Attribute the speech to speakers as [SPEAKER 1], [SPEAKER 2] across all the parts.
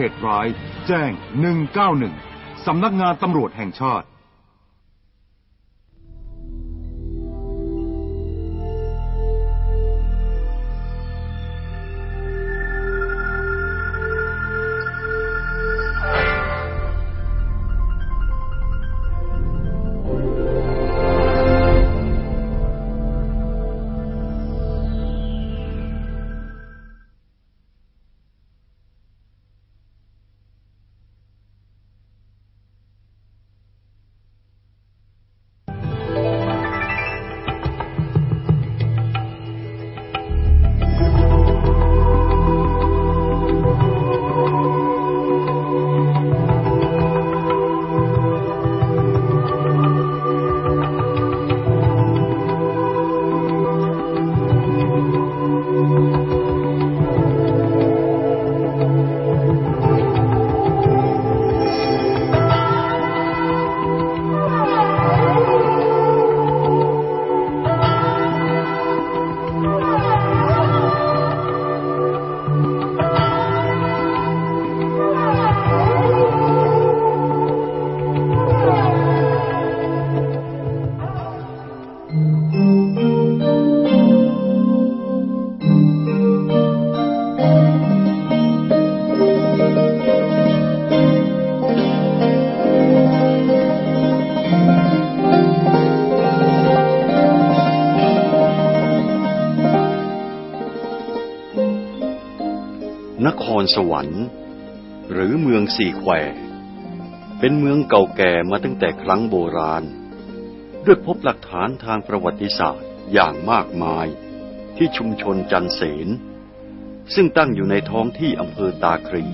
[SPEAKER 1] เหตุร้าย แจ้ง 191 สำนักงานตำรวจแห่งชาติ
[SPEAKER 2] สวรรค์ หรือเมืองสี่แคว เป็นเมืองเก่าแก่มาตั้งแต่ครั้งโบราณ ด้วยพบหลักฐานทางประวัติศาสตร์อย่างมากมายที่ชุมชนจันเสน ซึ่งตั้งอยู่ในท้องที่อำเภอตาครี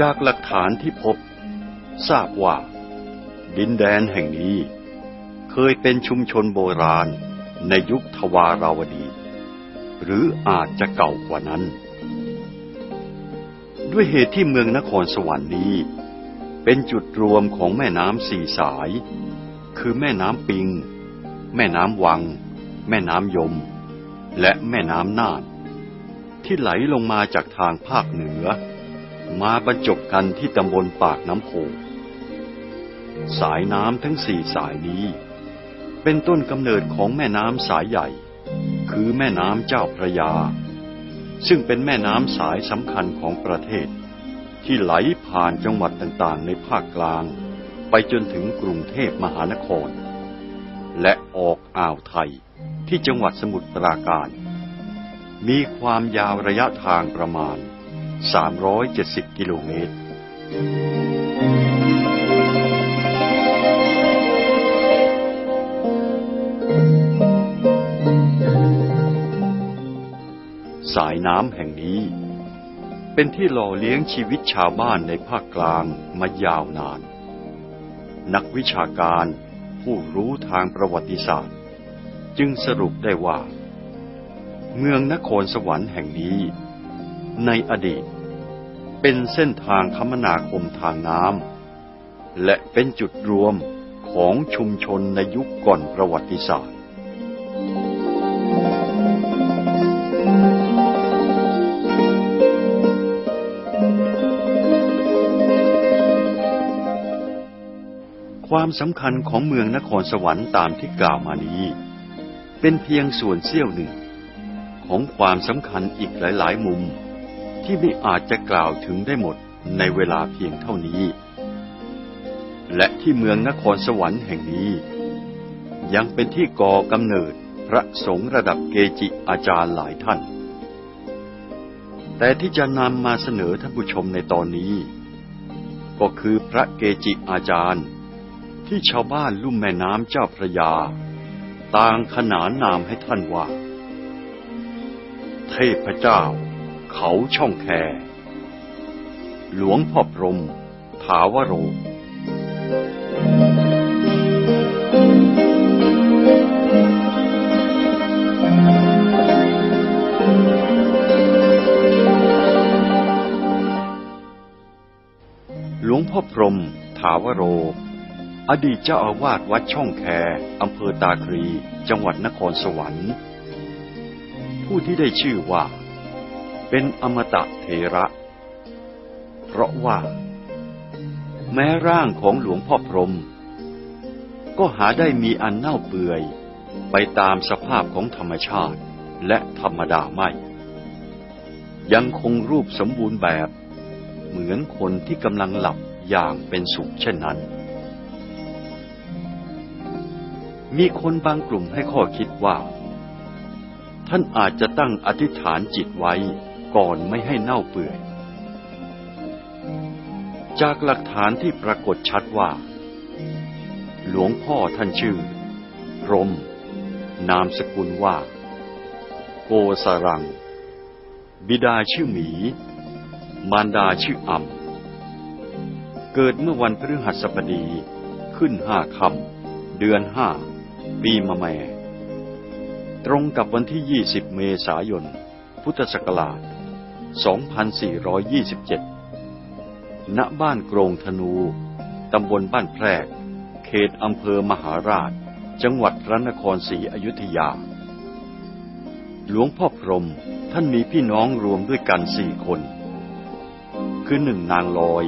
[SPEAKER 2] จากหลักฐานที่พบ ทราบว่า ดินแดนแห่งนี้ เคยเป็นชุมชนโบราณในยุคทวาราวดี หรืออาจจะเก่ากว่านั้น ด้วยเหตุที่เมืองนครสวรรค์นี้ เป็นจุดรวมของแม่น้ำสี่สาย คือแม่น้ำปิง แม่น้ำวัง แม่น้ำยม และแม่น้ำน่าน ที่ไหลลงมาจากทางภาคเหนือ มาบรรจบกันที่ตำบลปากน้ำโพสายน้ำทั้งสี่สายนี้ เป็นต้นกำเนิดของแม่น้ำสายใหญ่ คือแม่น้ำเจ้าพระยา ซึ่งเป็นแม่น้ำสายสำคัญของประเทศ ที่ไหลผ่านจังหวัดต่างๆ ในภาคกลาง ไปจนถึงกรุงเทพมหานคร และออกอ่าวไทยที่จังหวัดสมุทรปราการ มีความยาวระยะทางประมาณ 370 กิโลเมตร สายน้ำแห่งนี้ เป็นที่หล่อเลี้ยงชีวิตชาวบ้านในภาคกลางมายาวนาน นักวิชาการผู้รู้ทางประวัติศาสตร์ จึงสรุปได้ว่า เมืองนครสวรรค์แห่งนี้ ในอดีต เป็นเส้นทางคมนาคมทางน้ำและเป็นจุดรวมของชุมชนในยุคก่อนประวัติศาสตร์ ความสำคัญของเมืองนครสวรรค์ตามที่กล่าวมานี้ เป็นเพียงส่วนเสี้ยวหนึ่ง ของความสำคัญอีกหลาย ๆ มุม ที่ไม่อาจจะกล่าวถึงได้หมดในเวลาเพียงเท่านี้ และที่เมืองนครสวรรค์แห่งนี้ ยังเป็นที่ก่อกำเนิดพระสงฆ์ระดับเกจิอาจารย์หลายท่าน แต่ที่จะนำมาเสนอท่านผู้ชมในตอนนี้ ก็คือพระเกจิอาจารย์ ที่ชาวบ้านลุ่มแม่น้ำเจ้าพระยา ต่างขนานนามให้ท่านว่า เทพเจ้า เขาช่องแค หลวงพ่อพรม ถาวโรหลวงพ่อพรม ถาวโร อดีตเจ้าอาวาสวัดช่องแคอำเภอตาครี จังหวัดนครสวรรค์ ผู้ที่ได้ชื่อว่า เป็นอมตะเทระ เพราะว่า แม้ร่างของหลวงพ่อพรม ก็หาได้มีอันเน่าเปื่อย ไปตามสภาพของธรรมชาติและธรรมดาไม่ ยังคงรูปสมบูรณ์แบบ เหมือนคนที่กำลังหลับอย่างเป็นสุขเช่นนั้น มีคนบางกลุ่มให้ข้อคิดว่า ท่านอาจจะตั้งอธิษฐานจิตไว้ก่อนไม่ให้เน่าเปื่อย จากหลักฐานที่ปรากฏชัดว่า หลวงพ่อท่านชื่อพรม นามสกุลว่า โกสรัง บิดาชื่อหมี มารดาชื่ออ่ำเกิดเมื่อวันพฤหัสบดีขึ้นห้าคำเดือนห้า ปีมะแม่ ตรงกับวันที่ 20 เมษายน พุทธศักราช 2427 ณ บ้านโกรงธนู ตำบลบ้านแพรก เขตอำเภอมหาราช จังหวัดพระนครศรีอยุธยา หลวงพ่อพรหมท่านมีพี่น้องรวมด้วยกันสี่คน คือหนึ่งนางลอย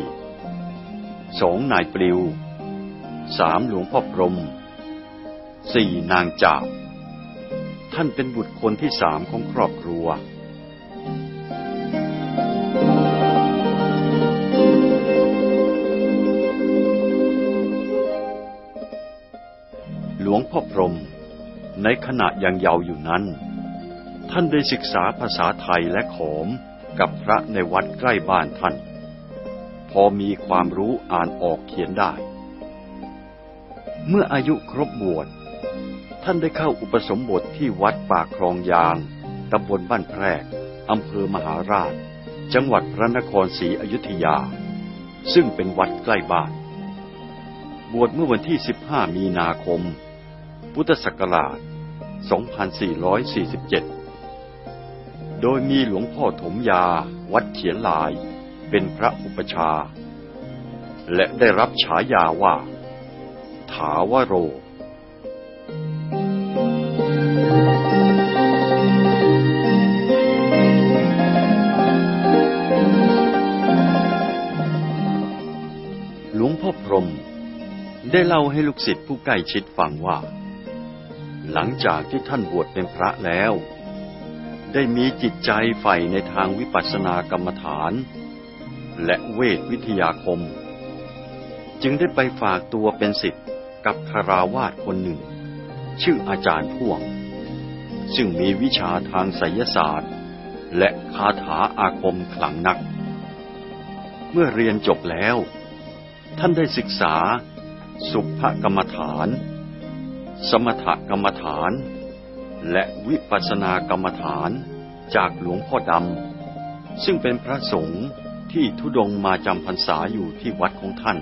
[SPEAKER 2] สองนายปลิวสามหลวงพ่อพรหม สี่นางจาบ ท่านเป็นบุตรคนที่สามของครอบครัว หลวงพ่อพรหมในขณะยังเยาว์อยู่นั้น ท่านได้ศึกษาภาษาไทยและขอมกับพระในวัดใกล้บ้านท่าน พอมีความรู้อ่านออกเขียนได้ เมื่ออายุครบบวช ท่านได้เข้าอุปสมบทที่วัดป่าคลองยางตำบลบ้านแพรกอำเภอมหาราช จังหวัดพระนครศรีอยุธยา ซึ่งเป็นวัดใกล้บ้าน บวชเมื่อวันที่ 15 มีนาคม พุทธศักราช 2447 โดยมีหลวงพ่อถมยา วัดเขียนลายเป็นพระอุปชฌาย์และได้รับฉายาว่า ถาวโร ได้เล่าให้ลูกศิษย์ผู้ใกล้ชิดฟังว่า หลังจากที่ท่านบวชเป็นพระแล้ว ได้มีจิตใจใฝ่ในทางวิปัสสนากรรมฐาน และเวทวิทยาคม จึงได้ไปฝากตัวเป็นศิษย์กับคาราวาสคนหนึ่ง ชื่ออาจารย์พ่วง ซึ่งมีวิชาทางไสยศาสตร์ และคาถาอาคมขลังนัก เมื่อเรียนจบแล้ว ท่านได้ศึกษา สุภกรรมฐาน สมถกรรมฐาน และวิปัสสนากรรมฐานจากหลวงพ่อดำ ซึ่งเป็นพระสงฆ์ที่ทุดงมาจำพรรษาอยู่ที่วัดของท่าน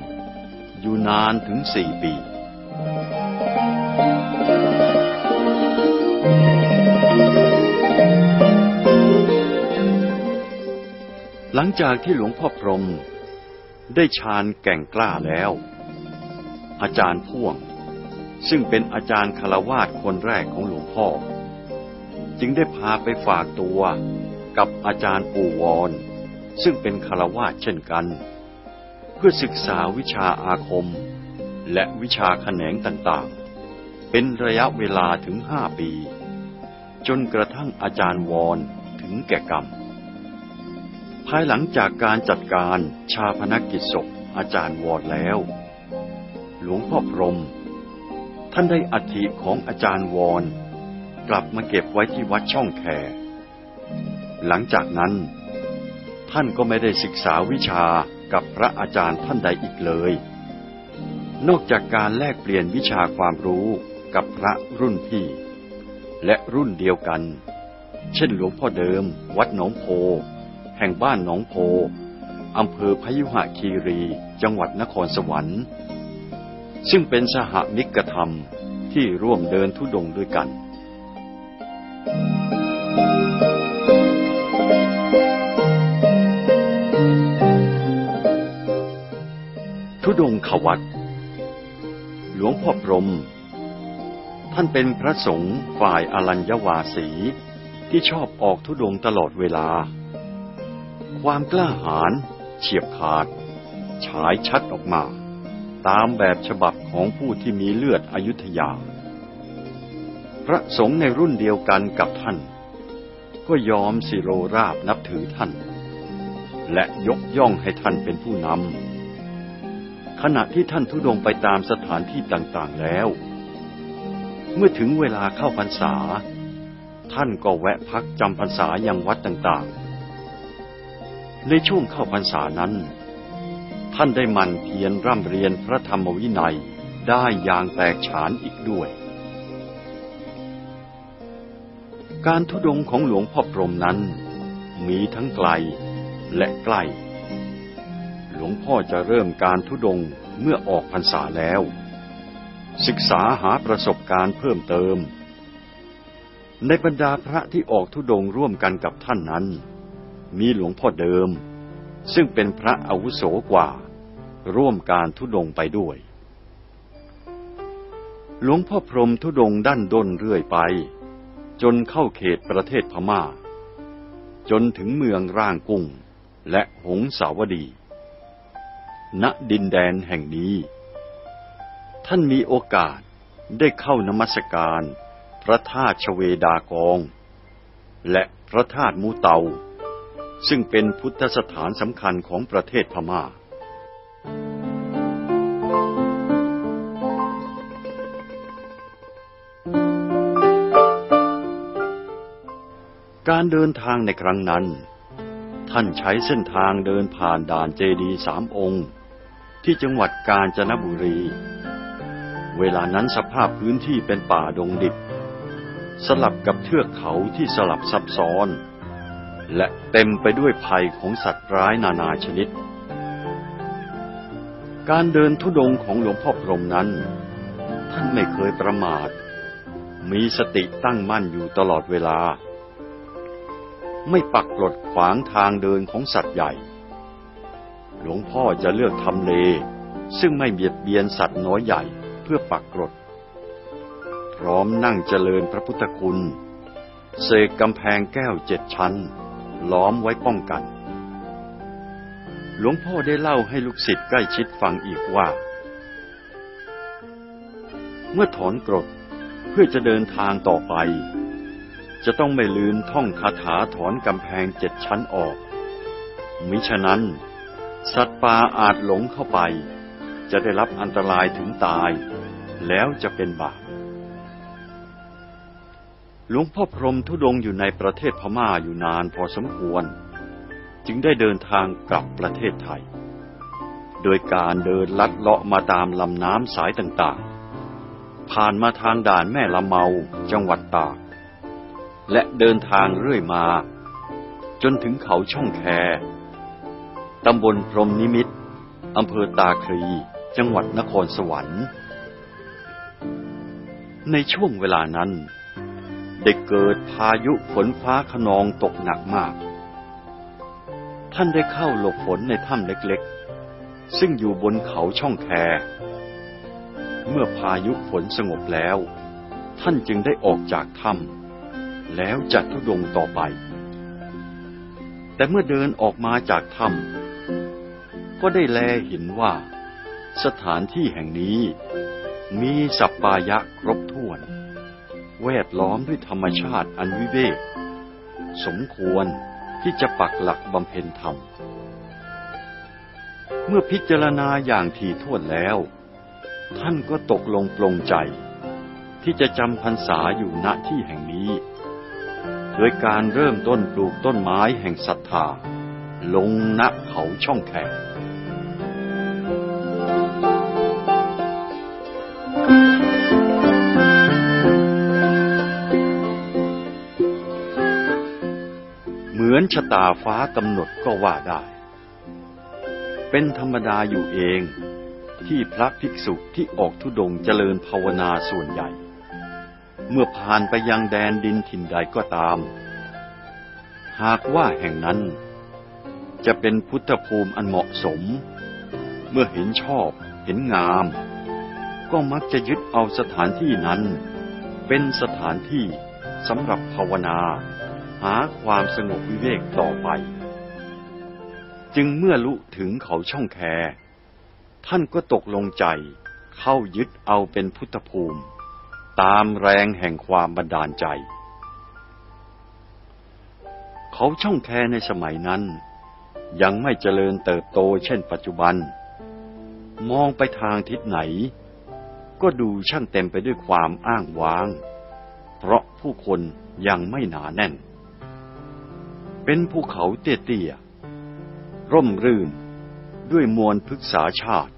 [SPEAKER 2] อยู่นานถึงสี่ปีหลังจากที่หลวงพ่อพรหมได้ฌานแก่งกล้าแล้ว อาจารย์พ่วง ซึ่งเป็นอาจารย์คารวาสคนแรกของหลวงพ่อ จึงได้พาไปฝากตัวกับอาจารย์ปู่วรซึ่งเป็นคารวาสเช่นกัน เพื่อศึกษาวิชาอาคม และวิชาแขนงต่างๆ เป็นระยะเวลาถึงห้าปี จนกระทั่งอาจารย์วรถึงแก่กรรม ภายหลังจากการจัดการชาพนกิจศพอาจารย์วอดแล้ว หลวงพ่อพรม ท่านได้อัฐิของอาจารย์วอนกลับมาเก็บไว้ที่วัดช่องแคหลังจากนั้น ท่านก็ไม่ได้ศึกษาวิชากับพระอาจารย์ท่านใดอีกเลย นอกจากการแลกเปลี่ยนวิชาความรู้กับพระรุ่นพี่ และรุ่นเดียวกัน เช่นหลวงพ่อเดิม วัดหนองโพ แห่งบ้านหนองโพอำเภอพยุหคีรี จังหวัดนครสวรรค์ ซึ่งเป็นสหมิกธรรมที่ร่วมเดินทุดงด้วยกัน ทุดงควัตหลวงพ่อพรหมท่านเป็นพระสงฆ์ฝ่ายอรัญญวาสีที่ชอบออกทุดงตลอดเวลา ความกล้าหาญเฉียบขาด ฉายชัดออกมา ตามแบบฉบับของผู้ที่มีเลือดอยุธยา พระสงฆ์ในรุ่นเดียวกันกับท่าน ก็ยอมสิโรราบนับถือท่าน และยกย่องให้ท่านเป็นผู้นำขณะที่ท่านทุดงไปตามสถานที่ต่างๆแล้ว เมื่อถึงเวลาเข้าพรรษา ท่านก็แวะพักจำพรรษายังวัดต่างๆ ในช่วงเข้าพรรษานั้น ท่านได้มันเพียรร่ำเรียนพระธรรมวินัยได้อย่างแตกฉานอีกด้วย การทุดงของหลวงพ่อพรหมนั้น มีทั้งไกลและใกล้ หลวงพ่อจะเริ่มการทุดงเมื่อออกพรรษาแล้ว ศึกษาหาประสบการณ์เพิ่มเติม ในบรรดาพระที่ออกทุดงร่วมกันกับท่านนั้น มีหลวงพ่อเดิม ซึ่งเป็นพระอาวุโสกว่า ร่วมการทุดงไปด้วย หลวงพ่อพรหมทุดงด้านด้นเรื่อยไป จนเข้าเขตประเทศพมา่า จนถึงเมืองร่างกุ้งและหงสาวดี ณดินแดนแห่งนี้ ท่านมีโอกาสได้เข้านมัสการพระธาตุชเวดากอง และพระธาตุมูเตา ซึ่งเป็นพุทธสถานสำคัญของประเทศพมา่า การเดินทางในครั้งนั้น ท่านใช้เส้นทางเดินผ่านด่านเจดีย์สามองค์ ที่จังหวัดกาญจนบุรี เวลานั้นสภาพพื้นที่เป็นป่าดงดิบ สลับกับเทือกเขาที่สลับซับซ้อน และเต็มไปด้วยภัยของสัตว์ร้ายนานาชนิด การเดินทุดงของหลวงพ่อพรหมนั้น ท่านไม่เคยประมาท มีสติตั้งมั่นอยู่ตลอดเวลา ไม่ปักกลดขวางทางเดินของสัตว์ใหญ่ หลวงพ่อจะเลือกทำเลซึ่งไม่เบียดเบียนสัตว์น้อยใหญ่เพื่อปักกรด พร้อมนั่งเจริญพระพุทธคุณ เสกกำแพงแก้วเจ็ดชั้น ล้อมไว้ป้องกัน หลวงพ่อได้เล่าให้ลูกศิษย์ใกล้ชิดฟังอีกว่า เมื่อถอนกรดเพื่อจะเดินทางต่อไป จะต้องไม่ลืมท่องคาถาถอนกำแพงเจ็ดชั้นออก มิฉะนั้น สัตว์ป่าอาจหลงเข้าไป จะได้รับอันตรายถึงตาย แล้วจะเป็นบาปหลวงพ่อพรหมทุดงอยู่ในประเทศพม่าอยู่นานพอสมควร จึงได้เดินทางกลับประเทศไทย โดยการเดินลัดเลาะมาตามลำน้ำสายต่างๆ ผ่านมาทางด่านแม่ละเมาจังหวัดตาก และเดินทางเรื่อยมา จนถึงเขาช่องแคตำบลพรหมนิมิตอำเภอตาคลีจังหวัดนครสวรรค์ ในช่วงเวลานั้นได้เกิดพายุฝนฟ้าขนองตกหนักมาก ท่านได้เข้าหลบฝนในถ้ำเล็กๆ ซึ่งอยู่บนเขาช่องแค เมื่อพายุฝนสงบแล้ว ท่านจึงได้ออกจากถ้ำแล้วจัดทุดงต่อไป แต่เมื่อเดินออกมาจากถ้ำก็ได้แลเห็นว่า สถานที่แห่งนี้ มีสัปปายะครบถ้วน แวดล้อมด้วยธรรมชาติอันวิเวกสมควร ที่จะปักหลักบำเพ็ญธรรม เมื่อพิจารณาอย่างถี่ถ้วนแล้ว ท่านก็ตกลงปลงใจ ที่จะจำพรรษาอยู่ณที่แห่งนี้ โดยการเริ่มต้นปลูกต้นไม้แห่งศรัทธา ลงณเขาช่องแคบ ชะตาฟ้ากำหนดก็ว่าได้ เป็นธรรมดาอยู่เองที่พระภิกษุที่ออกทุดงค์เจริญภาวนาส่วนใหญ่ เมื่อผ่านไปยังแดนดินถิ่นใดก็ตาม หากว่าแห่งนั้น จะเป็นพุทธภูมิอันเหมาะสม เมื่อเห็นชอบเห็นงาม ก็มักจะยึดเอาสถานที่นั้น เป็นสถานที่สำหรับภาวนา หาความสงบวิเวกต่อไป จึงเมื่อลุถึงเขาช่องแค ท่านก็ตกลงใจเข้ายึดเอาเป็นพุทธภูมิ ตามแรงแห่งความบันดาลใจ เขาช่องแคในสมัยนั้น ยังไม่เจริญเติบโตเช่นปัจจุบัน มองไปทางทิศไหน ก็ดูช่างเต็มไปด้วยความอ้างว้าง เพราะผู้คนยังไม่หนาแน่น เป็นภูเขาเตี้ยๆ ร่มรื่นด้วยมวลพฤกษาชาติ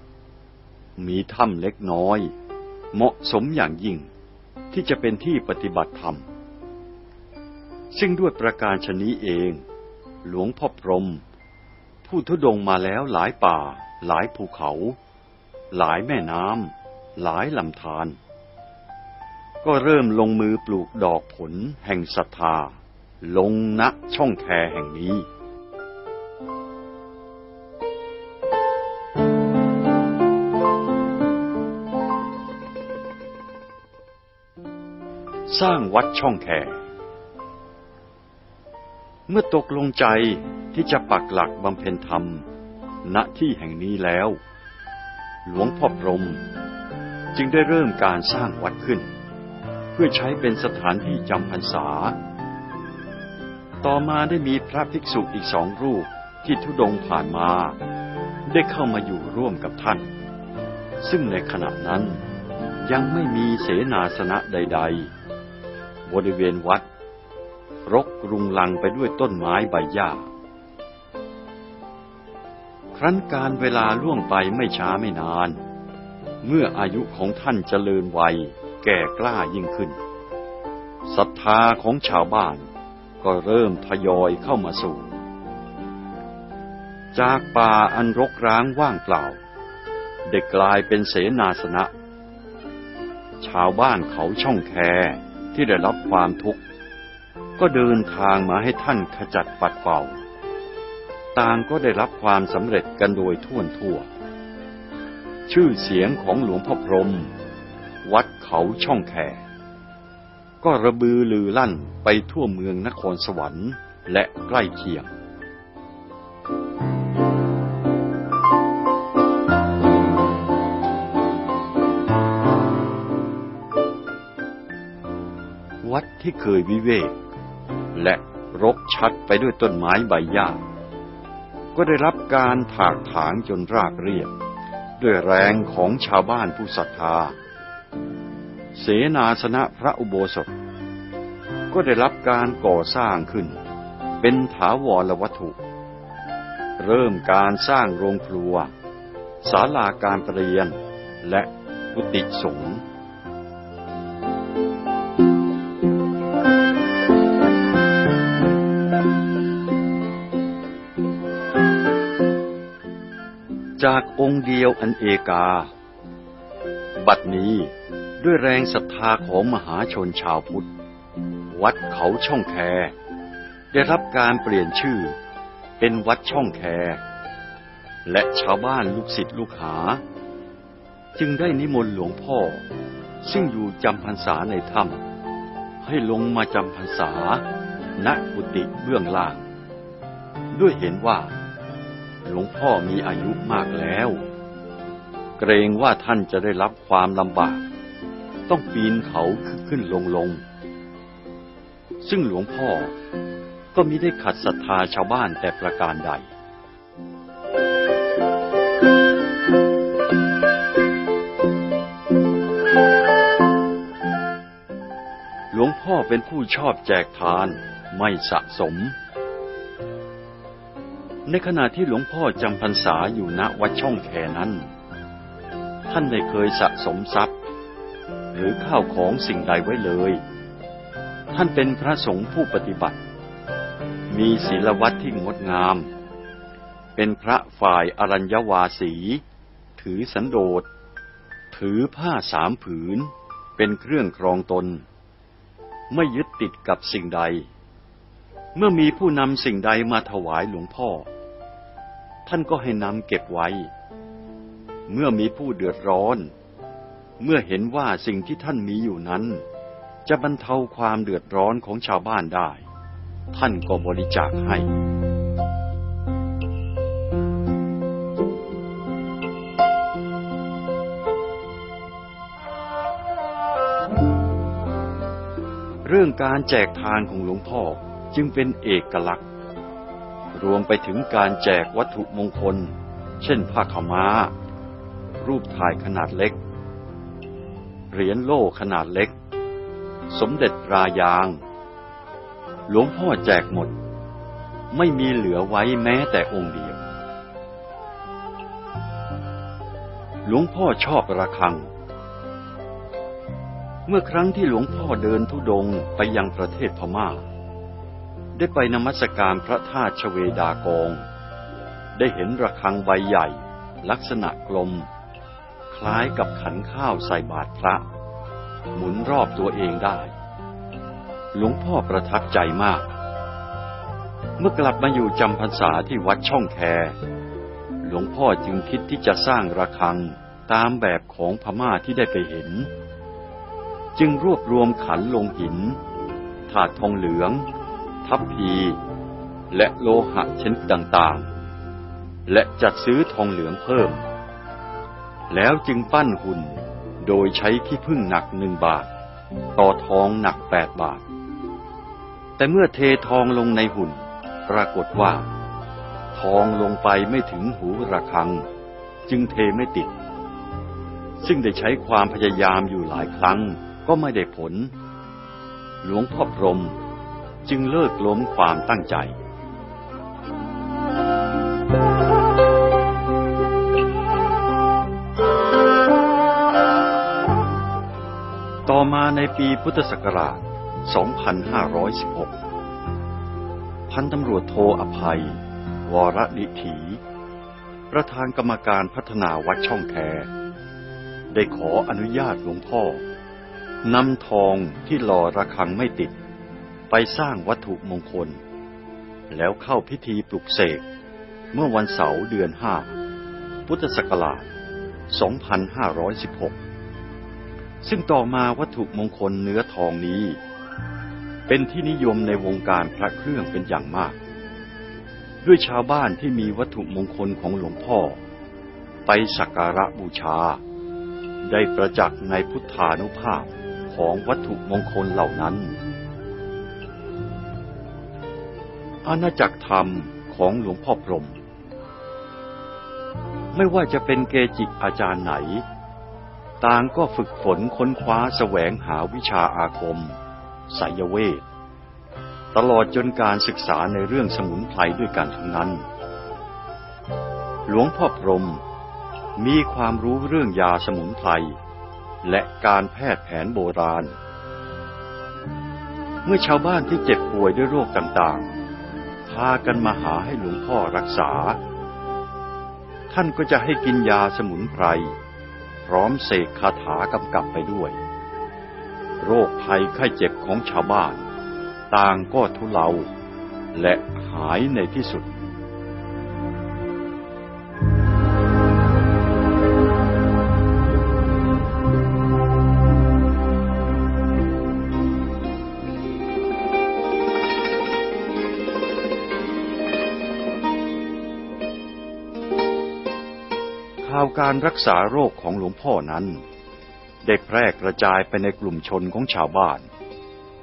[SPEAKER 2] มีถ้ำเล็กน้อย เหมาะสมอย่างยิ่งที่จะเป็นที่ปฏิบัติธรรม ซึ่งด้วยประการชนี้เอง หลวงพ่อพรหมผู้ทุดงมาแล้วหลายป่า หลายภูเขา หลายแม่น้ำหลายลำธารก็เริ่มลงมือปลูกดอกผลแห่งศรัทธา ลงณช่องแคแห่งนี้สร้างวัดช่องแค เมื่อตกลงใจที่จะปักหลักบำเพ็ญธรรม ณที่แห่งนี้แล้ว หลวงพ่อพรม จึงได้เริ่มการสร้างวัดขึ้น เพื่อใช้เป็นสถานที่จำพรรษา ต่อมาได้มีพระภิกษุอีกสองรูปที่ทุดงผ่านมา ได้เข้ามาอยู่ร่วมกับท่าน ซึ่งในขณะนั้นยังไม่มีเสนาสนะใด ๆ บริเวณวัด รกรุงรังไปด้วยต้นไม้ใบหญ้า ครั้นการเวลาล่วงไปไม่ช้าไม่นาน เมื่ออายุของท่านเจริญวัยแก่กล้ายิ่งขึ้นศรัทธาของชาวบ้าน ก็เริ่มทยอยเข้ามาสู่ จากป่าอันรกร้างว่างเปล่า ได้กลายเป็นเสนาสนะ ชาวบ้านเขาช่องแคที่ได้รับความทุกข์ ก็เดินทางมาให้ท่านขจัดปัดเป่า ต่างก็ได้รับความสำเร็จกันโดยทั่วทั่ว ชื่อเสียงของหลวงพ่อพรม วัดเขาช่องแค ก็ระบือลือลั่นไปทั่วเมืองนครสวรรค์และใกล้เคียง วัดที่เคยวิเวก และรกชัดไปด้วยต้นไม้ใบหญ้า ก็ได้รับการถากถางจนรากเรียบ ด้วยแรงของชาวบ้านผู้ศรัทธา เสนาสนะพระอุโบสถ ก็ได้รับการก่อสร้างขึ้น เป็นถาวรวัตถุ เริ่มการสร้างโรงครัวศาลาการประเรียน และกุฏิสงฆ์จากองค์เดียวอันเอกา บัดนี้ ด้วยแรงศรัทธาของมหาชนชาวพุทธ วัดเขาช่องแค ได้รับการเปลี่ยนชื่อ เป็นวัดช่องแค และชาวบ้านลูกศิษย์ลูกหา จึงได้นิมนต์หลวงพ่อ ซึ่งอยู่จำพรรษาในถ้ำให้ลงมาจำพรรษา ณกุฏิเบื้องล่าง ด้วยเห็นว่า หลวงพ่อมีอายุมากแล้ว เกรงว่าท่านจะได้รับความลำบาก ต้องปีนเขาขึ้นลงลง ซึ่งหลวงพ่อก็มิได้ขัดศรัทธาชาวบ้านแต่ประการใด หลวงพ่อเป็นผู้ชอบแจกทานไม่สะสม ในขณะที่หลวงพ่อจำพรรษาอยู่ณวัดช่องแคนั้น ท่านไม่เคยสะสมทรัพย์ หรือข้าวของสิ่งใดไว้เลย ท่านเป็นพระสงฆ์ผู้ปฏิบัติ มีศีลวัดที่งดงาม เป็นพระฝ่ายอรัญญวาสี ถือสันโดษ ถือผ้าสามผืน เป็นเครื่องครองตน ไม่ยึดติดกับสิ่งใด เมื่อมีผู้นำสิ่งใดมาถวายหลวงพ่อ ท่านก็ให้นำเก็บไว้ เมื่อมีผู้เดือดร้อน เมื่อเห็นว่าสิ่งที่ท่านมีอยู่นั้น จะบรรเทาความเดือดร้อนของชาวบ้านได้ ท่านก็บริจาคให้เรื่องการแจกทานของหลวงพ่อจึงเป็นเอกลักษณ์ รวมไปถึงการแจกวัตถุมงคล เช่นผ้าขาวม้า รูปถ่ายขนาดเล็ก เหรียญโล่ขนาดเล็ก สมเด็จรายาง หลวงพ่อแจกหมด ไม่มีเหลือไว้แม้แต่องค์เดียว หลวงพ่อชอบระฆัง เมื่อครั้งที่หลวงพ่อเดินทุดงไปยังประเทศพม่า ได้ไปนมัสการพระธาตุชเวดากอง ได้เห็นระฆังใบใหญ่ ลักษณะกลม คล้ายกับขันข้าวใส่บาตรพระ หมุนรอบตัวเองได้ หลวงพ่อประทับใจมาก เมื่อกลับมาอยู่จำพรรษาที่วัดช่องแค หลวงพ่อจึงคิดที่จะสร้างระฆังตามแบบของพม่าที่ได้ไปเห็น จึงรวบรวมขันลงหิน ถาดทองเหลือง ทับพี และโลหะชนิดต่างๆ และจัดซื้อทองเหลืองเพิ่ม แล้วจึงปั้นหุ่น โดยใช้ขี้ผึ้งหนักหนึ่งบาท ต่อทองหนักแปดบาท แต่เมื่อเททองลงในหุ่น ปรากฏว่า ทองลงไปไม่ถึงหูระฆัง จึงเทไม่ติด ซึ่งได้ใช้ความพยายามอยู่หลายครั้งก็ไม่ได้ผล หลวงพ่อพรหมจึงเลิกล้มความตั้งใจ มาในปีพุทธศักราช 2516 พันตำรวจโทอภัย วรดิถี ประธานกรรมการพัฒนาวัดช่องแค ได้ขออนุญาตหลวงพ่อนำทองที่หล่อระฆังไม่ติด ไปสร้างวัตถุมงคล แล้วเข้าพิธีปลุกเสกเมื่อวันเสาร์เดือนห้าพุทธศักราช 2516 ซึ่งต่อมาวัตถุมงคลเนื้อทองนี้ เป็นที่นิยมในวงการพระเครื่องเป็นอย่างมาก ด้วยชาวบ้านที่มีวัตถุมงคลของหลวงพ่อ ไปสักการะบูชา ได้ประจักษ์ในพุทธานุภาพของวัตถุมงคลเหล่านั้น อาณาจักรธรรมของหลวงพ่อพรหมไม่ว่าจะเป็นเกจิอาจารย์ไหน ต่างก็ฝึกฝนค้นคว้าแสวงหาวิชาอาคมไสยเวท ตลอดจนการศึกษาในเรื่องสมุนไพรด้วยกันทั้งนั้น หลวงพ่อพรมมีความรู้เรื่องยาสมุนไพรและการแพทย์แผนโบราณ เมื่อชาวบ้านที่เจ็บป่วยด้วยโรคต่างๆ พากันมาหาให้หลวงพ่อรักษา ท่านก็จะให้กินยาสมุนไพร พร้อมเสกคาถากำกับไปด้วย โรคภัยไข้เจ็บของชาวบ้าน ต่างก็ทุเลาและหายในที่สุด การรักษาโรคของหลวงพ่อนั้น ได้แพร่กระจายไปในกลุ่มชนของชาวบ้าน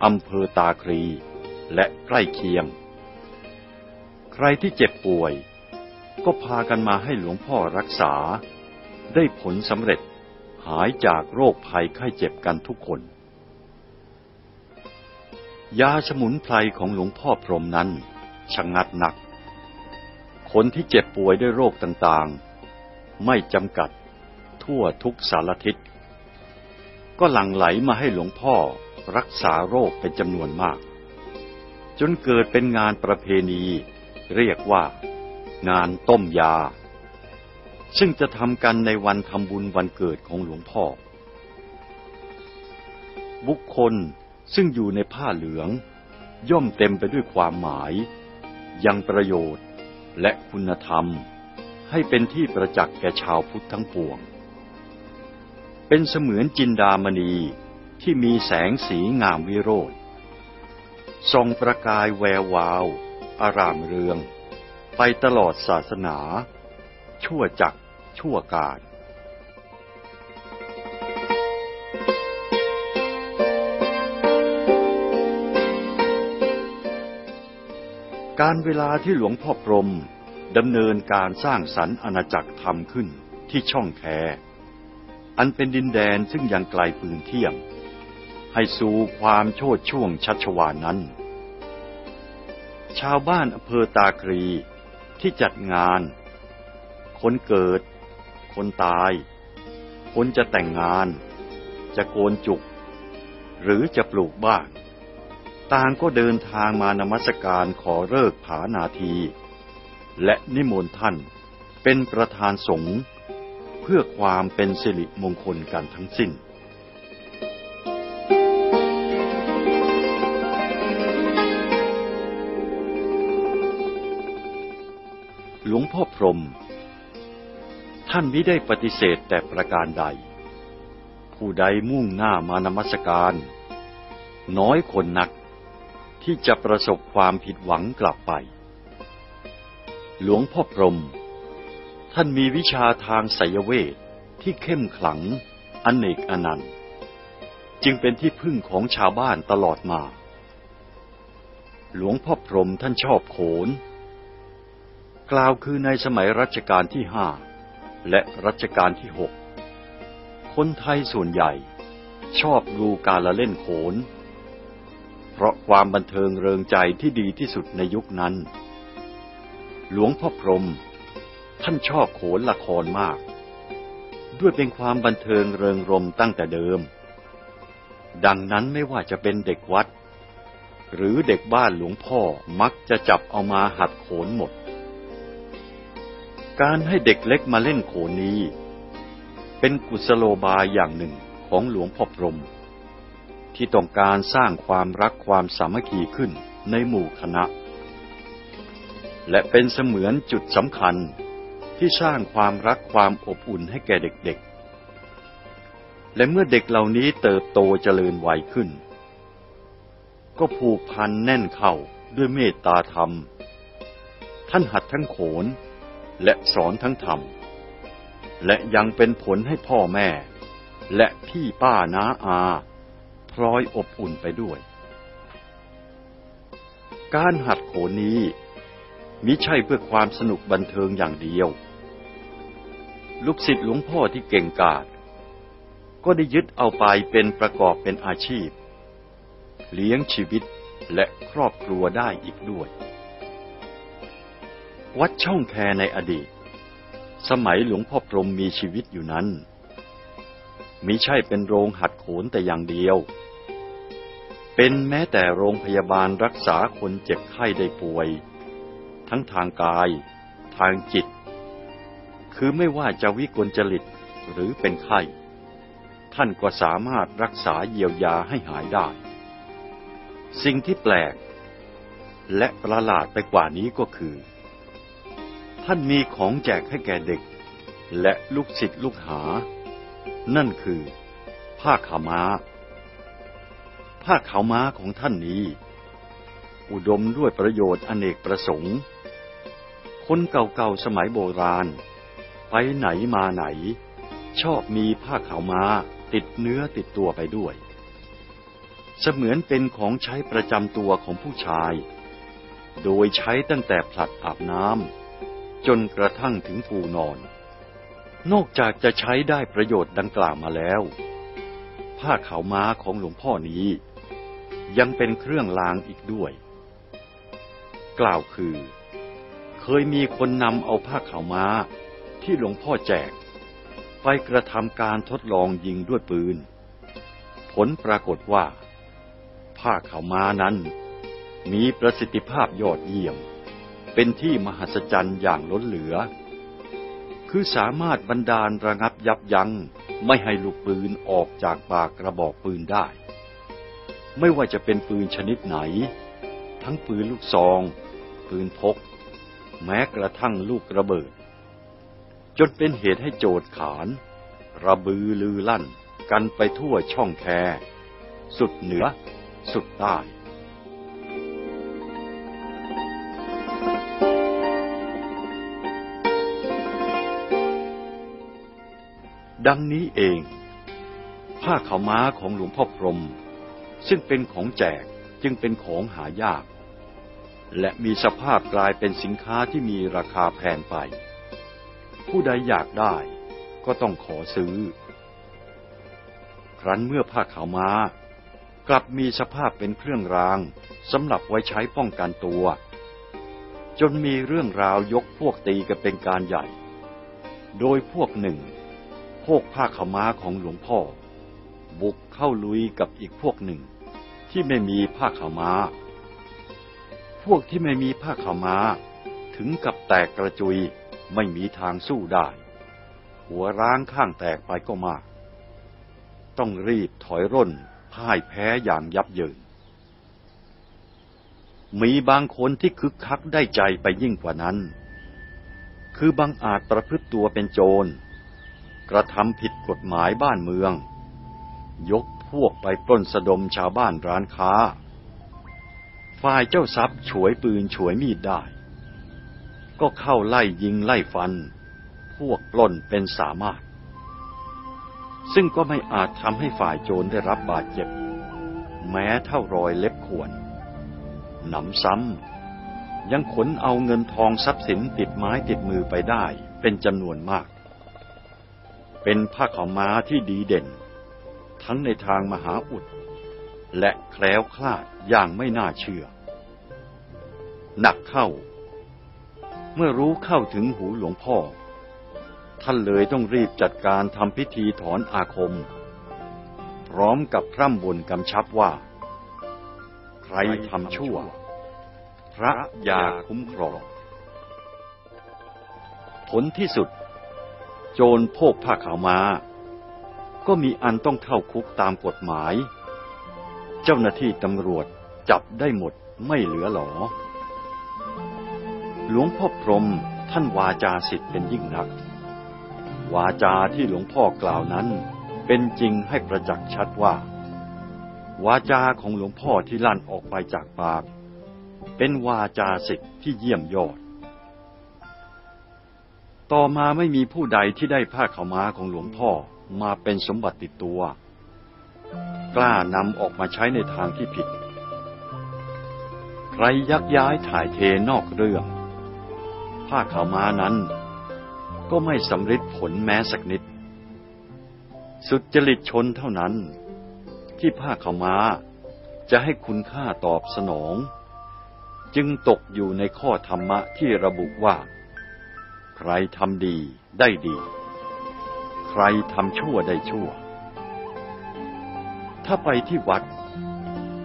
[SPEAKER 2] อำเภอตาครีและใกล้เคียง ใครที่เจ็บป่วย ก็พากันมาให้หลวงพ่อรักษา ได้ผลสำเร็จหายจากโรคภัยไข้เจ็บกันทุกคน ยาสมุนไพรของหลวงพ่อพรหมนั้นชะงัดหนัก คนที่เจ็บป่วยด้วยโรคต่างๆ ไม่จำกัดทั่วทุกสารทิศ ก็หลั่งไหลมาให้หลวงพ่อรักษาโรคเป็นจำนวนมาก จนเกิดเป็นงานประเพณีเรียกว่า งานต้มยา ซึ่งจะทำกันในวันทำบุญวันเกิดของหลวงพ่อ บุคคลซึ่งอยู่ในผ้าเหลือง ย่อมเต็มไปด้วยความหมาย ยังประโยชน์และคุณธรรม ให้เป็นที่ประจักษ์แก่ชาวพุทธทั้งปวง เป็นเสมือนจินดามณีที่มีแสงสีงามวิโรธทรงประกายแวววาว อารามเรือง ไปตลอดศาสนา ชั่วจักรชั่วกาลการเวลาที่หลวงพ่อพรม ดำเนินการสร้างสรรค์อาณาจักรธรรมขึ้นที่ช่องแค อันเป็นดินแดนซึ่งยังไกลปืนเที่ยง ให้สู่ความโชดช่วงชัชวานนั้น ชาวบ้านอำเภอตาครีที่จัดงาน คนเกิด คนตาย คนจะแต่งงาน จะโกนจุก หรือจะปลูกบ้าน ต่างก็เดินทางมานมัสการขอเลิกผานาที และนิมนต์ท่านเป็นประธานสงฆ์เพื่อความเป็นสิริมงคลกันทั้งสิ้น หลวงพ่อพรหมท่านมิได้ปฏิเสธแต่ประการใด ผู้ใดมุ่งหน้ามานมัสการ น้อยคนนักที่จะประสบความผิดหวังกลับไป หลวงพ่อพรหมท่านมีวิชาทางไสยเวทที่เข้มขลังอเนกอนันต์ จึงเป็นที่พึ่งของชาวบ้านตลอดมา หลวงพ่อพรหมท่านชอบโขน กล่าวคือในสมัยรัชกาลที่ห้าและรัชกาลที่หกคนไทยส่วนใหญ่ชอบดูการละเล่นโขน เพราะความบันเทิงเริงใจที่ดีที่สุดในยุคนั้น หลวงพ่อพรหมท่านชอบโขนละครมาก ด้วยเป็นความบันเทิงเริงรมตั้งแต่เดิม ดังนั้นไม่ว่าจะเป็นเด็กวัด หรือเด็กบ้านหลวงพ่อมักจะจับเอามาหัดโขนหมด การให้เด็กเล็กมาเล่นโขนนี้ เป็นกุศโลบายอย่างหนึ่งของหลวงพ่อพรหมที่ต้องการสร้างความรักความสามัคคีขึ้นในหมู่คณะ และเป็นเสมือนจุดสำคัญที่สร้างความรักความอบอุ่นให้แก่เด็กๆ และเมื่อเด็กเหล่านี้เติบโตเจริญวัยขึ้น ก็ผูกพันแน่นเข้าด้วยเมตตาธรรม ท่านหัดทั้งโขนและสอนทั้งธรรม และยังเป็นผลให้พ่อแม่ และพี่ป้าน้าอาพลอยอบอุ่นไปด้วย การหัดโขนนี้ มิใช่เพื่อความสนุกบันเทิงอย่างเดียว ลูกศิษย์หลวงพ่อที่เก่งกาจก็ได้ยึดเอาไปเป็นประกอบเป็นอาชีพ เลี้ยงชีวิตและครอบครัวได้อีกด้วย วัดช่องแคในอดีต สมัยหลวงพ่อพรหมมีชีวิตอยู่นั้นมิใช่เป็นโรงหัดโขนแต่อย่างเดียว เป็นแม้แต่โรงพยาบาลรักษาคนเจ็บไข้ได้ป่วย ทั้งทางกาย ทางจิต คือไม่ว่าจะวิกลจริตหรือเป็นไข้ ท่านก็สามารถรักษาเยียวยาให้หายได้ สิ่งที่แปลก และประหลาดไปกว่านี้ก็คือ ท่านมีของแจกให้แก่เด็ก และลูกศิษย์ลูกหา นั่นคือ ผ้าขาวม้า ผ้าขาวม้าของท่านนี้อุดมด้วยประโยชน์อเนกประสงค์ คนเก่าๆสมัยโบราณ ไปไหนมาไหน ชอบมีผ้าขาวม้าติดเนื้อติดตัวไปด้วย เสมือนเป็นของใช้ประจำตัวของผู้ชาย โดยใช้ตั้งแต่ผลัดอาบน้ำจนกระทั่งถึงปูนอน นอกจากจะใช้ได้ประโยชน์ดังกล่าวมาแล้ว ผ้าขาวม้าของหลวงพ่อนี้ ยังเป็นเครื่องรางอีกด้วย กล่าวคือ เคยมีคนนำเอาผ้าขาวม้าที่หลวงพ่อแจก ไปกระทำการทดลองยิงด้วยปืน ผลปรากฏว่า ผ้าขาวม้านั้น มีประสิทธิภาพยอดเยี่ยม เป็นที่มหัศจรรย์อย่างล้นเหลือ คือสามารถบรรดาลระงับยับยั้งไม่ให้ลูกปืนออกจากปากกระบอกปืนได้ ไม่ว่าจะเป็นปืนชนิดไหน ทั้งปืนลูกซอง ปืนพก แม้กระทั่งลูกระเบิด จนเป็นเหตุให้โจดขาน ระบือลือลั่นกันไปทั่วช่องแค สุดเหนือ สุดใต้ดังนี้เอง ผ้าขาวม้าของหลวงพ่อพรหมซึ่งเป็นของแจกจึงเป็นของหายาก และมีสภาพกลายเป็นสินค้าที่มีราคาแพงไป ผู้ใดอยากได้ก็ต้องขอซื้อ ครั้นเมื่อผ้าขาวม้ากลับมีสภาพเป็นเครื่องรางสำหรับไว้ใช้ป้องกันตัว จนมีเรื่องราวยกพวกตีกันเป็นการใหญ่ โดยพวกหนึ่ง พวกผ้าขาวม้าของหลวงพ่อ บุกเข้าลุยกับอีกพวกหนึ่ง ที่ไม่มีผ้าขาวม้า พวกที่ไม่มีผ้าขาวม้า ถึงกับแตกกระจุยไม่มีทางสู้ได้ หัวร้างข้างแตกไปก็มาก ต้องรีบถอยร่นพ่ายแพ้อย่างยับเยิน มีบางคนที่คึกคักได้ใจไปยิ่งกว่านั้น คือบางอาจประพฤติตัวเป็นโจร กระทำผิดกฎหมายบ้านเมือง ยกพวกไปปล้นสะดมชาวบ้านร้านค้า ฝ่ายเจ้าทรัพย์ฉวยปืนฉวยมีดได้ ก็เข้าไล่ยิงไล่ฟัน พวกปล้นเป็นสามารถ ซึ่งก็ไม่อาจทำให้ฝ่ายโจรได้รับบาดเจ็บ แม้เท่ารอยเล็บข่วนหนำซ้ำยังขนเอาเงินทองทรัพย์สินติดไม้ติดมือไปได้เป็นจำนวนมาก เป็นผ้าขาวม้าที่ดีเด่น ทั้งในทางมหาอุด และแคล้วคลาดอย่างไม่น่าเชื่อ หนักเข้า เมื่อรู้เข้าถึงหูหลวงพ่อ ท่านเลยต้องรีบจัดการทำพิธีถอนอาคม พร้อมกับพร่ำบ่นกำชับว่า ใครทำชั่ว พระยาคุ้มครองผลที่สุด โจรโพกผ้าขาวมาก็มีอันต้องเข้าคุกตามกฎหมาย เจ้าหน้าที่ตำรวจจับได้หมดไม่เหลือหลอ หลวงพ่อพรมท่านวาจาสิทธิ์เป็นยิ่งนัก วาจาที่หลวงพ่อกล่าวนั้น เป็นจริงให้ประจักษ์ชัดว่า วาจาของหลวงพ่อที่ลั่นออกไปจากปาก เป็นวาจาสิทธิ์ที่เยี่ยมยอด ต่อมาไม่มีผู้ใดที่ได้ผ้าขาวม้าของหลวงพ่อมาเป็นสมบัติติดตัว กล้านำออกมาใช้ในทางที่ผิด ใครยักย้ายถ่ายเทนอกเรื่อง ผ้าขาวม้านั้น ก็ไม่สำเร็จผลแม้สักนิด สุดจริตชนเท่านั้น ที่ผ้าขาวม้าจะให้คุณค่าตอบสนอง จึงตกอยู่ในข้อธรรมะที่ระบุว่า ใครทำดีได้ดี ใครทำชั่วได้ชั่ว ถ้าไปที่วัด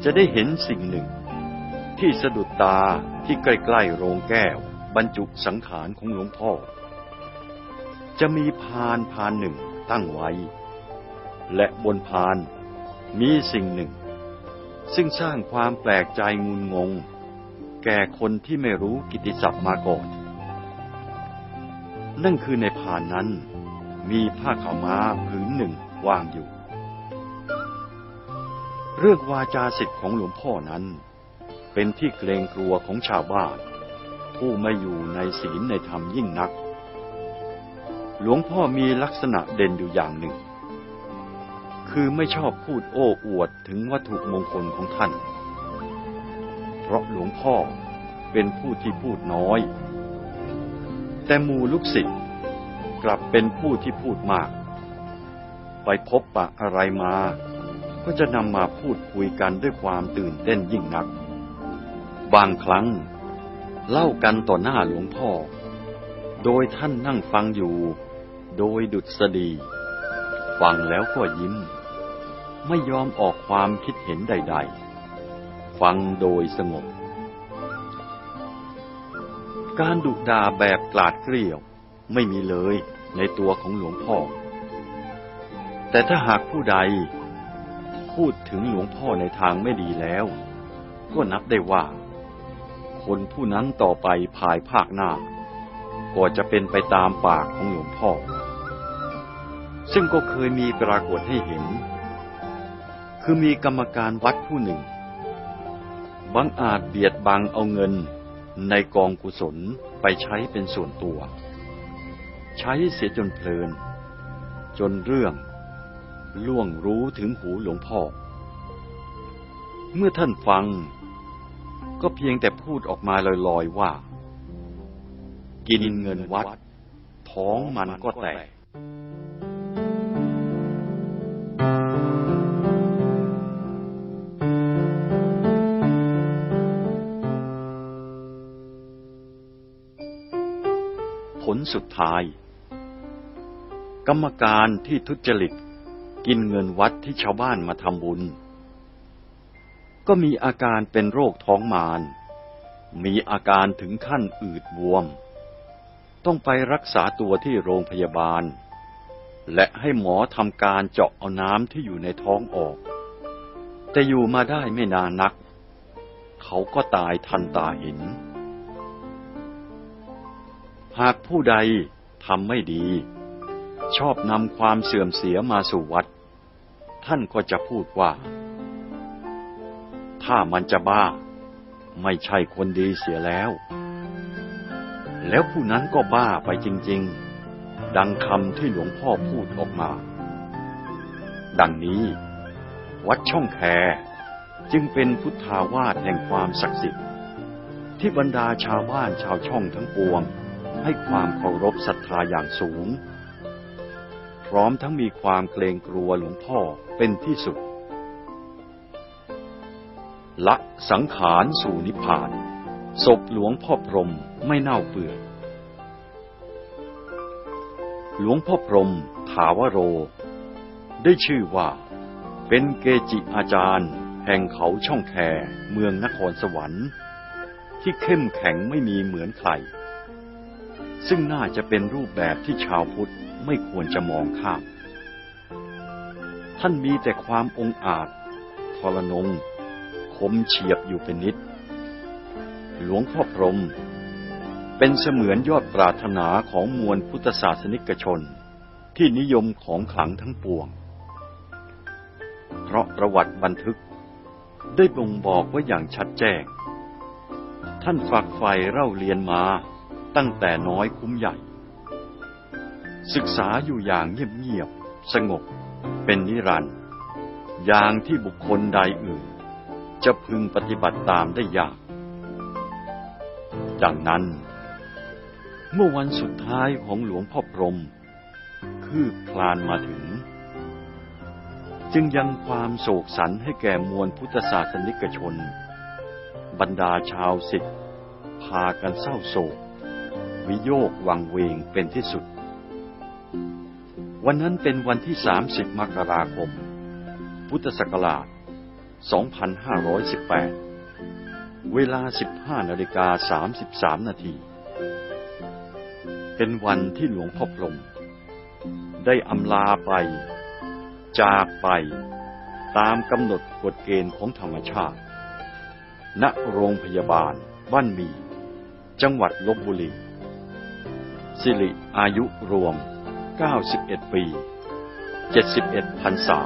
[SPEAKER 2] จะได้เห็นสิ่งหนึ่ง ที่สะดุดตาที่ใกล้ๆโรงแก้ว บรรจุสังขารของหลวงพ่อ จะมีพานพานหนึ่งตั้งไว้ และบนพานมีสิ่งหนึ่ง ซึ่งสร้างความแปลกใจงุนงง แก่คนที่ไม่รู้กิตติศัพท์มาก่อน นั่นคือในพานนั้นมีผ้าขาวม้าผืนหนึ่งวางอยู่ เรื่องวาจาสิทธิ์ของหลวงพ่อนั้น เป็นที่เกรงกลัวของชาวบ้าน ผู้ไม่อยู่ในศีลในธรรมยิ่งนัก หลวงพ่อมีลักษณะเด่นอยู่อย่างหนึ่ง คือไม่ชอบพูดโอ้อวดถึงวัตถุมงคลของท่าน เพราะหลวงพ่อเป็นผู้ที่พูดน้อย แต่หมู่ลูกศิษย์กลับเป็นผู้ที่พูดมาก ไปพบปะอะไรมา ก็จะนำมาพูดคุยกันด้วยความตื่นเต้นยิ่งนัก บางครั้ง เล่ากันต่อหน้าหลวงพ่อ โดยท่านนั่งฟังอยู่ โดยดุษฎีฟังแล้วก็ยิ้ม ไม่ยอมออกความคิดเห็นใด ๆ ฟังโดยสงบ การดุด่าแบบกลาดเกลียวไม่มีเลยในตัวของหลวงพ่อ แต่ถ้าหากผู้ใด พูดถึงหลวงพ่อในทางไม่ดีแล้ว ก็นับได้ว่า คนผู้นั้นต่อไปภายภาคหน้า ก็จะเป็นไปตามปากของหลวงพ่อ ซึ่งก็เคยมีปรากฏให้เห็น คือมีกรรมการวัดผู้หนึ่ง บังอาจเบียดบังเอาเงินในกองกุศลไปใช้เป็นส่วนตัว ใช้เสียจนเพลิน จนเรื่อง ล่วงรู้ถึงหูหลวงพ่อ เมื่อท่านฟัง ก็เพียงแต่พูดออกมาลอยๆว่า กินเงินวัด ท้องมันก็แตกผลสุดท้าย กรรมการที่ทุจริต กินเงินวัดที่ชาวบ้านมาทำบุญ ก็มีอาการเป็นโรคท้องมาร มีอาการถึงขั้นอืดบวม ต้องไปรักษาตัวที่โรงพยาบาล และให้หมอทำการเจาะเอาน้ำที่อยู่ในท้องออก แต่อยู่มาได้ไม่นานนัก เขาก็ตายทันตาเห็น หากผู้ใดทำไม่ดีชอบนำความเสื่อมเสียมาสู่วัด ท่านก็จะพูดว่า ถ้ามันจะบ้า ไม่ใช่คนดีเสียแล้ว แล้วผู้นั้นก็บ้าไปจริง ๆ ดังคำที่หลวงพ่อพูดออกมา ดังนี้ วัดช่องแคจึงเป็นพุทธาวาสแห่งความศักดิ์สิทธิ์ ที่บรรดาชาวบ้านชาวช่องทั้งปวง ให้ความเคารพศรัทธาอย่างสูง พร้อมทั้งมีความเกรงกลัวหลวงพ่อเป็นที่สุด ละสังขารสู่นิพพาน ศพหลวงพ่อพรหมไม่เน่าเปื่อย หลวงพ่อพรหมถาวโร ได้ชื่อว่า เป็นเกจิอาจารย์ แห่งเขาช่องแคเมืองนครสวรรค์ ที่เข้มแข็งไม่มีเหมือนใคร ซึ่งน่าจะเป็นรูปแบบที่ชาวพุทธ ไม่ควรจะมองข้าม ท่านมีแต่ความองอาจทรนง คมเฉียบอยู่เป็นนิด หลวงพ่อพรม เป็นเสมือนยอดปรารถนาของมวลพุทธศาสนิกชน ที่นิยมของขลังทั้งปวง เพราะประวัติบันทึกได้บ่งบอกว่าอย่างชัดแจ้ง ท่านฝากไฟเล่าเรียนมาตั้งแต่น้อยคุ้มใหญ่ ศึกษาอยู่อย่างเงียบๆสงบ เป็นนิรันดร์อย่างที่บุคคลใดอื่น จะพึงปฏิบัติตามได้ยากดังนั้น เมื่อวันสุดท้ายของหลวงพ่อพรหมคืบคลานมาถึง จึงยังความโศกสันให้แก่มวลพุทธศาสนิกชน บรรดาชาวศิษย์พากันเศร้าโศก วิโยกวังเวงเป็นที่สุด วันนั้นเป็นวันที่ 30 มกราคม พุทธศักราช 2518 เวลา 15นาฬิกา33 นาที เป็นวันที่หลวงพ่อพรหมได้อำลาไป จากไปตามกำหนดกฎเกณฑ์ของธรรมชาติ ณ โรงพยาบาล บ้านมี จังหวัดลบบุรี สิริอายุรวม 91 ปี 71พรรษา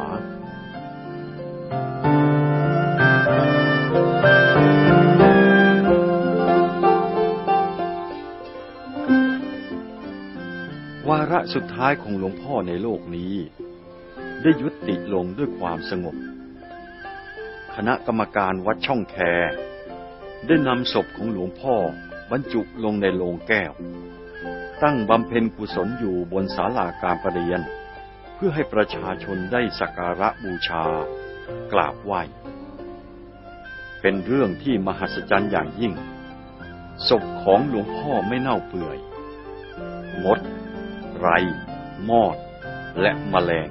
[SPEAKER 2] วาระสุดท้ายของหลวงพ่อในโลกนี้ ได้ยุติลงด้วยความสงบ คณะกรรมการวัดช่องแคได้นำศพของหลวงพ่อบรรจุลงในโลงแก้ว ตั้งบำเพ็ญกุศลอยู่บนศาลาการประเรียน เพื่อให้ประชาชนได้สักการะบูชากราบไหว้ เป็นเรื่องที่มหัศจรรย์อย่างยิ่ง ศพของหลวงพ่อไม่เน่าเปื่อย มด ไร มอด และมแมลง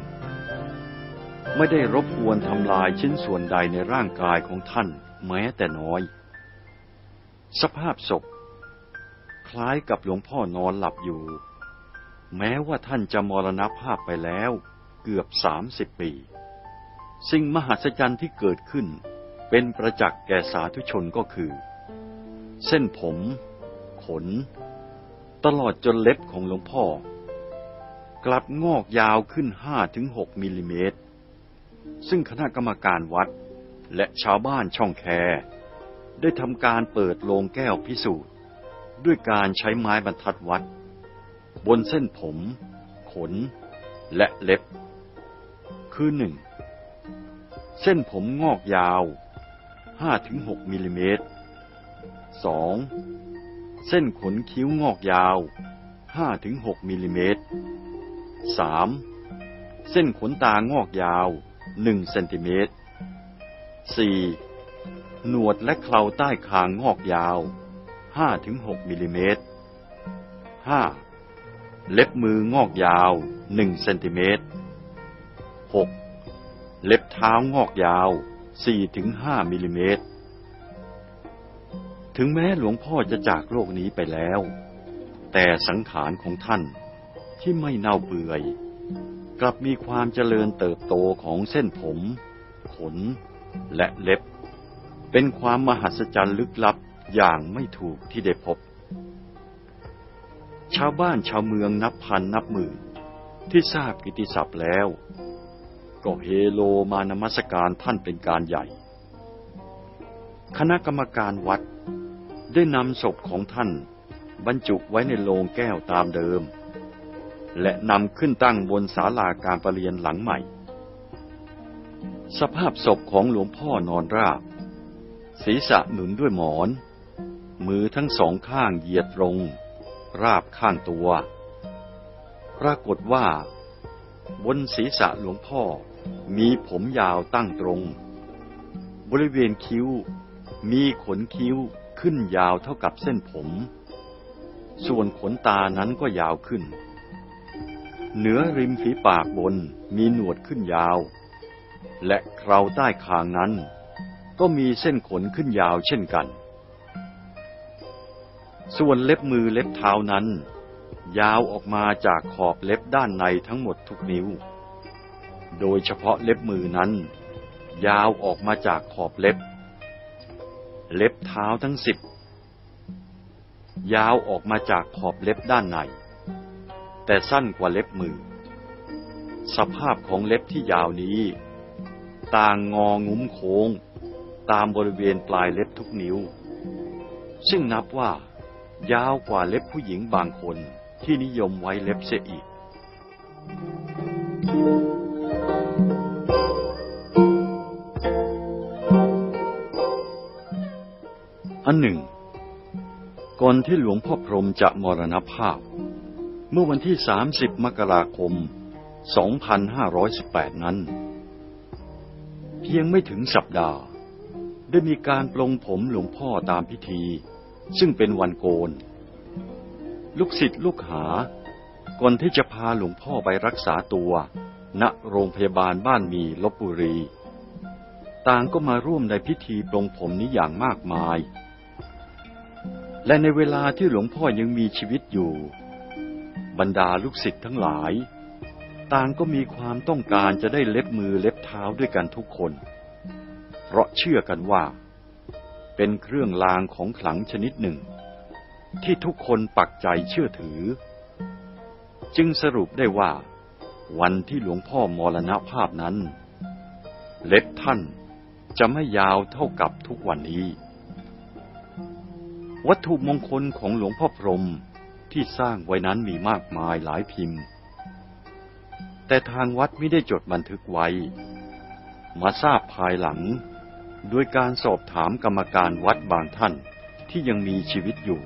[SPEAKER 2] ไม่ได้รบกวนทำลายชิ้นส่วนใดในร่างกายของท่านแม้แต่น้อย สภาพศพ คล้ายกับหลวงพ่อนอนหลับอยู่ แม้ว่าท่านจะมรณภาพไปแล้วเกือบสามสิบปี สิ่งมหัศจรรย์ที่เกิดขึ้น เป็นประจักษ์แก่สาธุชนก็คือ เส้นผม ขน ตลอดจนเล็บของหลวงพ่อ กลับงอกยาวขึ้นห้าถึงหกมิลลิเมตร ซึ่งคณะกรรมการวัดและชาวบ้านช่องแคได้ทำการเปิดโลงแก้วพิสูจน์ ด้วยการใช้ไม้บรรทัดวัด บนเส้นผม ขน และเล็บ คือหนึ่งเส้นผมงอกยาว 5-6มิลลิเมตร 2. เส้นขนคิ้วงอกยาว 5-6มิลลิเมตร 3. เส้นขนตางอกยาว 1 เซนติเมตร 4. หนวดและเคราใต้คางงอกยาว 5-6มิลลิเมตร 5. เล็บมืองอกยาว 1 เซนติเมตร 6. เล็บเท้างอกยาว 4-5มิลลิเมตร ถึงแม้หลวงพ่อจะจากโลกนี้ไปแล้ว แต่สังขารของท่านที่ไม่เน่าเปื่อย กลับมีความเจริญเติบโตของเส้นผม ขนและเล็บ เป็นความมหัศจรรย์ลึกลับ อย่างไม่ถูกที่ได้พบ ชาวบ้านชาวเมืองนับพันนับหมื่นที่ทราบกิติศัพท์แล้ว ก็เฮโลมานมัสการท่านเป็นการใหญ่ คณะกรรมการวัดได้นำศพของท่านบรรจุไว้ในโลงแก้วตามเดิม และนำขึ้นตั้งบนศาลาการประเรียนหลังใหม่ สภาพศพของหลวงพ่อนอนราบ ศีรษะหนุนด้วยหมอน มือทั้งสองข้างเหยียดตรงราบข้างตัว ปรากฏว่า บนศีรษะหลวงพ่อมีผมยาวตั้งตรง บริเวณคิ้ว มีขนคิ้วขึ้นยาวเท่ากับเส้นผม ส่วนขนตานั้นก็ยาวขึ้น เหนือริมฝีปากบนมีหนวดขึ้นยาว และเคราใต้คางนั้น ก็มีเส้นขนขึ้นยาวเช่นกัน ส่วนเล็บมือเล็บเท้านั้น ยาวออกมาจากขอบเล็บด้านในทั้งหมดทุกนิ้ว โดยเฉพาะเล็บมือนั้น ยาวออกมาจากขอบเล็บ เล็บเท้าทั้งสิบยาวออกมาจากขอบเล็บด้านใน แต่สั้นกว่าเล็บมือ สภาพของเล็บที่ยาวนี้ ต่างงองุ้มโค้ง ตามบริเวณปลายเล็บทุกนิ้ว ซึ่งนับว่า ยาวกว่าเล็บผู้หญิงบางคนที่นิยมไว้เล็บเสียอีก อันหนึ่ง ก่อนที่หลวงพ่อพรหมจะมรณภาพ เมื่อวันที่ 30 มกราคม 2518 นั้น เพียงไม่ถึงสัปดาห์ ได้มีการปลงผมหลวงพ่อตามพิธี ซึ่งเป็นวันโกน ลูกศิษย์ลูกหา ก่อนที่จะพาหลวงพ่อไปรักษาตัว ณโรงพยาบาลบ้านมีลบบุรี ต่างก็มาร่วมในพิธีปลงผมนี้อย่างมากมาย และในเวลาที่หลวงพ่อยังมีชีวิตอยู่ บรรดาลูกศิษย์ทั้งหลาย ต่างก็มีความต้องการจะได้เล็บมือเล็บเท้าด้วยกันทุกคน เพราะเชื่อกันว่า เป็นเครื่องรางของขลังชนิดหนึ่ง ที่ทุกคนปักใจเชื่อถือ จึงสรุปได้ว่า วันที่หลวงพ่อมรณภาพนั้น เล็บท่านจะไม่ยาวเท่ากับทุกวันนี้ วัตถุมงคลของหลวงพ่อพรหมที่สร้างไว้นั้นมีมากมายหลายพิมพ์ แต่ทางวัดไม่ได้จดบันทึกไว้ มาทราบภายหลัง โดยการสอบถามกรรมการวัดบางท่านที่ยังมีชีวิตอยู่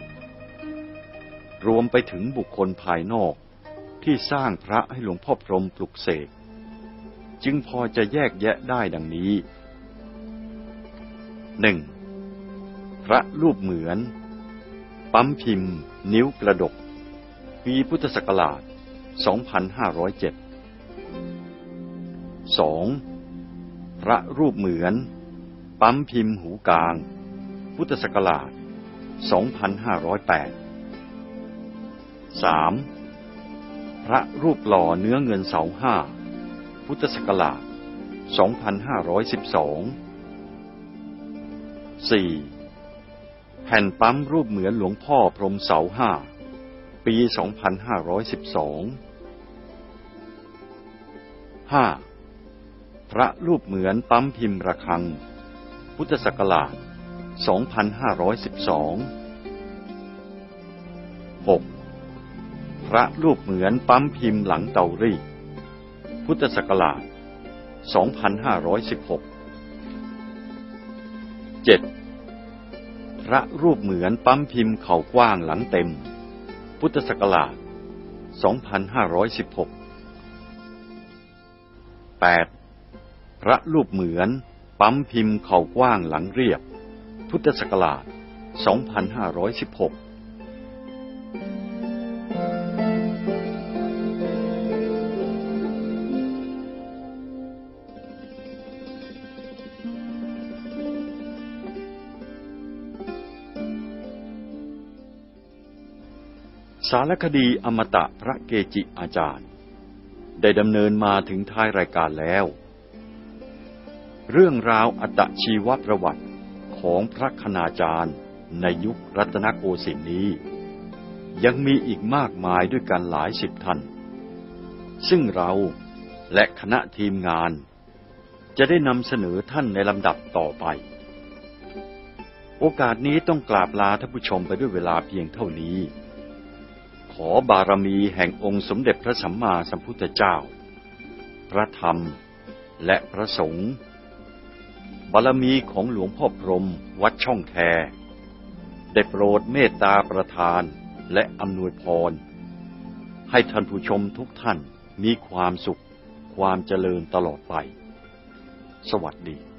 [SPEAKER 2] รวมไปถึงบุคคลภายนอกที่สร้างพระให้หลวงพ่อพรหมปลุกเสก จึงพอจะแยกแยะได้ดังนี้หนึ่งพระรูปเหมือน ปั๊มพิมพ์ นิ้วกระดก ปีพุทธศักราช 2507 2. พระรูปเหมือน ปั๊มพิมพ์หูกลาง พุทธศักราช 2508 3. พระรูปหล่อเนื้อเงินเสาห้า พุทธศักราช 2512 4. แผ่นปั๊มรูปเหมือนหลวงพ่อพรหมเสาห้า ปี 2512 5. พระรูปเหมือนปั๊มพิมพ์ระฆัง พุทธศักราช 2512 6. พระรูปเหมือนปั๊มพิมพ์หลังเตารีดพุทธศักราช 2516 7. พพระรูปเหมือนปั๊มพิมพ์เข่ากว้างหลังเต็ม พุทธศักราช 2516 8. พระรูปเหมือน ปั๊มพิมพ์เข่ากว้างหลังเรียบ พุทธศักราช 2516สารคดีอมตะพระเกจิอาจารย์ ได้ดำเนินมาถึงท้ายรายการแล้ว เรื่องราวอัตชีวประวัติของพระคณาจารย์ในยุครัตนโกสินทร์นี้ ยังมีอีกมากมายด้วยกันหลายสิบท่าน ซึ่งเราและคณะทีมงาน จะได้นำเสนอท่านในลำดับต่อไป โอกาสนี้ต้องกราบลาท่านผู้ชมไปด้วยเวลาเพียงเท่านี้ ขอบารมีแห่งองค์สมเด็จพระสัมมาสัมพุทธเจ้า พระธรรมและพระสงฆ์ บารมีของหลวงพ่อพรมวัดช่องแคได้โปรดเมตตาประทานและอำนวยพร ให้ท่านผู้ชมทุกท่านมีความสุข ความเจริญตลอดไป สวัสดี